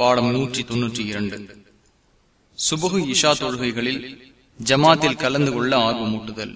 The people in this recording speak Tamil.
பாடம் நூற்றி தொன்னூற்றி இரண்டு சுபகு இஷா தொழுகைகளில் ஜமாத்தில் கலந்து கொள்ள ஆர்வமூட்டுதல்.